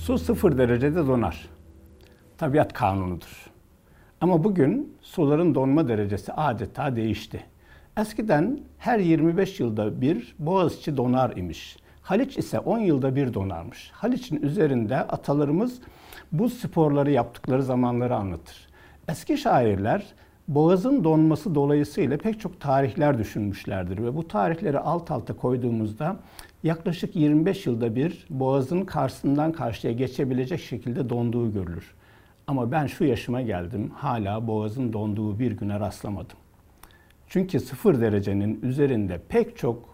Su sıfır derecede donar. Tabiat kanunudur. Ama bugün suların donma derecesi adeta değişti. Eskiden her 25 yılda bir Boğaziçi donar imiş. Haliç ise 10 yılda bir donarmış. Haliç'in üzerinde atalarımız bu sporları yaptıkları zamanları anlatır. Eski şairler Boğaz'ın donması dolayısıyla pek çok tarihler düşünmüşlerdir ve bu tarihleri alt alta koyduğumuzda yaklaşık 25 yılda bir Boğaz'ın karşısından karşıya geçebilecek şekilde donduğu görülür. Ama ben şu yaşıma geldim hala Boğaz'ın donduğu bir güne rastlamadım. Çünkü sıfır derecenin üzerinde pek çok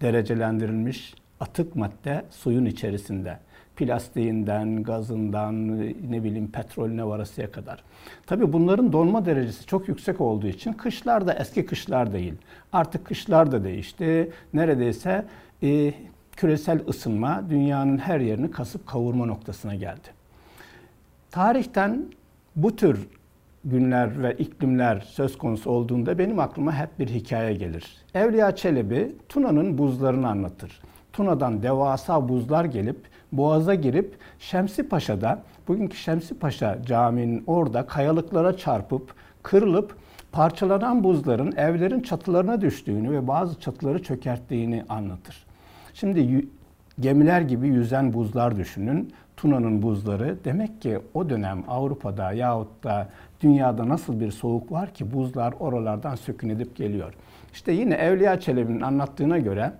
derecelendirilmiş atık madde suyun içerisinde. Plastiğinden, gazından, ne bileyim petrolüne varasıya kadar. Tabi bunların donma derecesi çok yüksek olduğu için kışlar da eski kışlar değil. Artık kışlar da değişti. Neredeyse e, küresel ısınma dünyanın her yerini kasıp kavurma noktasına geldi. Tarihten bu tür günler ve iklimler söz konusu olduğunda benim aklıma hep bir hikaye gelir. Evliya Çelebi Tuna'nın buzlarını anlatır. Tuna'dan devasa buzlar gelip Boğaz'a girip Şemsi Paşa'da bugünkü Şemsi Paşa Camii'nin orada kayalıklara çarpıp kırılıp parçalanan buzların evlerin çatılarına düştüğünü ve bazı çatıları çökerttiğini anlatır. Şimdi gemiler gibi yüzen buzlar düşünün. Tuna'nın buzları demek ki o dönem Avrupa'da yahut da dünyada nasıl bir soğuk var ki buzlar oralardan sökün edip geliyor. İşte yine Evliya Çelebi'nin anlattığına göre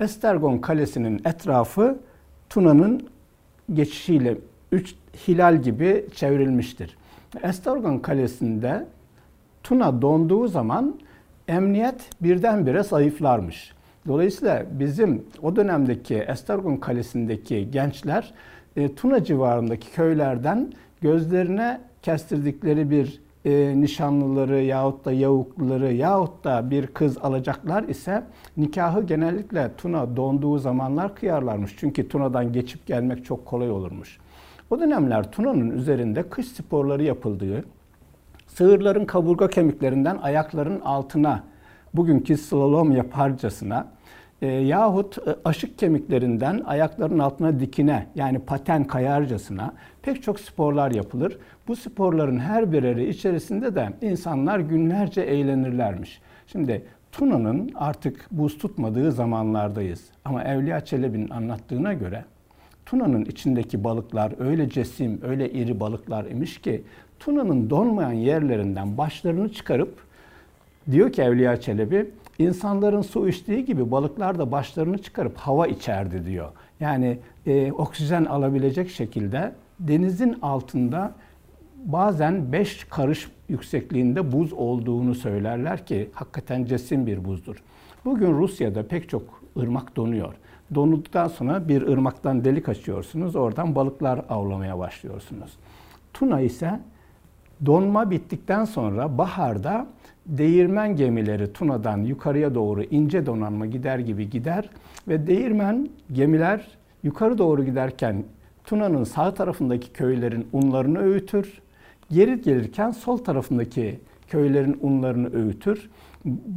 Estergon Kalesi'nin etrafı Tuna'nın geçişiyle üç hilal gibi çevrilmiştir. Estergon Kalesi'nde Tuna donduğu zaman emniyet birdenbire zayıflarmış. Dolayısıyla bizim o dönemdeki Estergon Kalesi'ndeki gençler e, Tuna civarındaki köylerden gözlerine kestirdikleri bir e, nişanlıları yahut da yavukluları yahut da bir kız alacaklar ise nikahı genellikle Tuna donduğu zamanlar kıyarlarmış. Çünkü Tuna'dan geçip gelmek çok kolay olurmuş. O dönemler Tuna'nın üzerinde kış sporları yapıldığı, sığırların kaburga kemiklerinden ayakların altına bugünkü slalom yaparcasına e, yahut aşık kemiklerinden ayakların altına dikine yani paten kayarcasına pek çok sporlar yapılır. Bu sporların her bireri içerisinde de insanlar günlerce eğlenirlermiş. Şimdi Tuna'nın artık buz tutmadığı zamanlardayız. Ama Evliya Çelebi'nin anlattığına göre Tuna'nın içindeki balıklar öyle cesim, öyle iri balıklar imiş ki Tuna'nın donmayan yerlerinden başlarını çıkarıp diyor ki Evliya Çelebi İnsanların su içtiği gibi balıklar da başlarını çıkarıp hava içerdi diyor. Yani e, oksijen alabilecek şekilde denizin altında bazen 5 karış yüksekliğinde buz olduğunu söylerler ki hakikaten cesim bir buzdur. Bugün Rusya'da pek çok ırmak donuyor. Donuduktan sonra bir ırmaktan delik açıyorsunuz, oradan balıklar avlamaya başlıyorsunuz. Tuna ise donma bittikten sonra baharda değirmen gemileri Tuna'dan yukarıya doğru ince donanma gider gibi gider ve değirmen gemiler yukarı doğru giderken Tuna'nın sağ tarafındaki köylerin unlarını öğütür. Geri gelirken sol tarafındaki köylerin unlarını öğütür.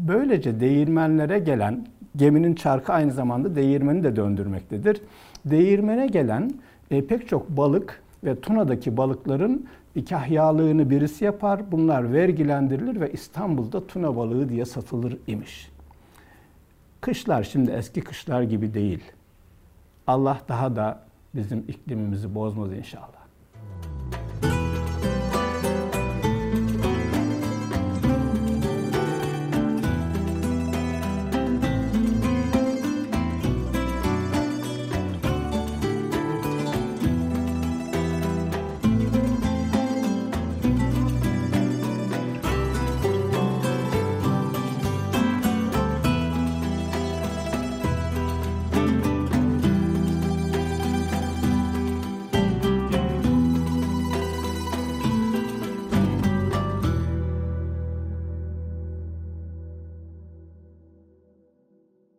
Böylece değirmenlere gelen geminin çarkı aynı zamanda değirmeni de döndürmektedir. Değirmene gelen e, pek çok balık ve Tuna'daki balıkların İkahyalığını birisi yapar, bunlar vergilendirilir ve İstanbul'da tuna balığı diye satılır imiş. Kışlar şimdi eski kışlar gibi değil. Allah daha da bizim iklimimizi bozmaz inşallah.